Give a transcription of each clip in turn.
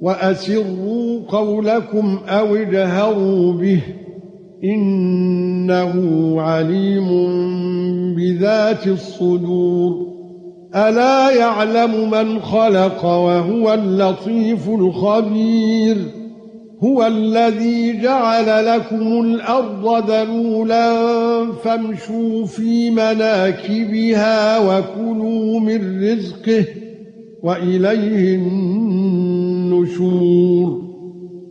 وأسروا قولكم أو اجهروا به إنه عليم بذات الصدور. ألا يعلم من خلق وهو اللطيف الخبير. هو الذي جعل لكم الأرض ذلولا فامشوا في مناكبها وكلوا من رزقه وإليه النشور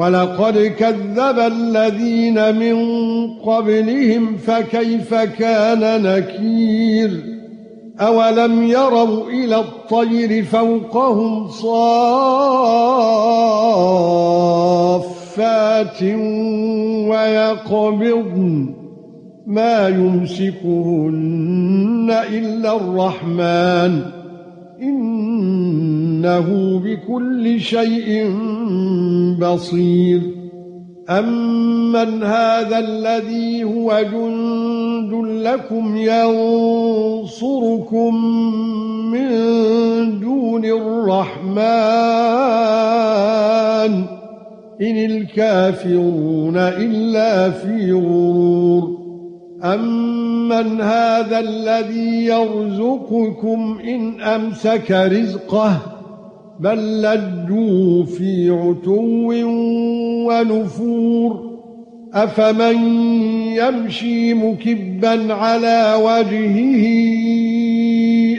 ولقد كذب الذين من قبلهم فكيف كان نكير؟ أولم يروا إلى الطير فوقهم صافات ويقبضن؟ ما يمسكهن إلا الرحمن. إنه بكل شيء بصير. امن هذا الذي هو جند لكم ينصركم من دون الرحمن ان الكافرون الا في غرور. امن هذا الذي يرزقكم ان امسك رزقه بل لجوا في عتو ونفور أفمن يمشي مكبا على وجهه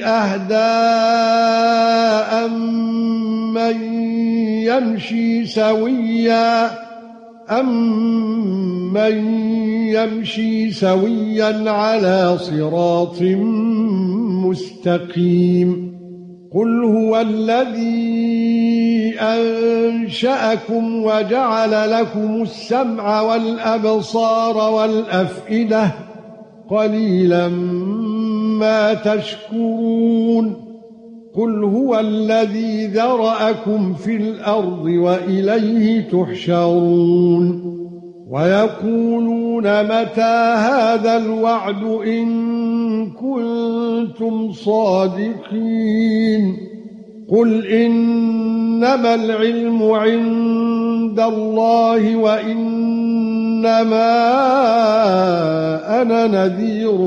أهدى من يمشي سويا امن يمشي سويا على صراط مستقيم قل هو الذي انشأكم وجعل لكم السمع والابصار والافئده قليلا ما تشكرون قل هو الذي ذرأكم في الأرض واليه تحشرون ويقولون متى هذا الوعد ان كنتم صادقين قل إنما العلم عند الله وإنما أنا نذير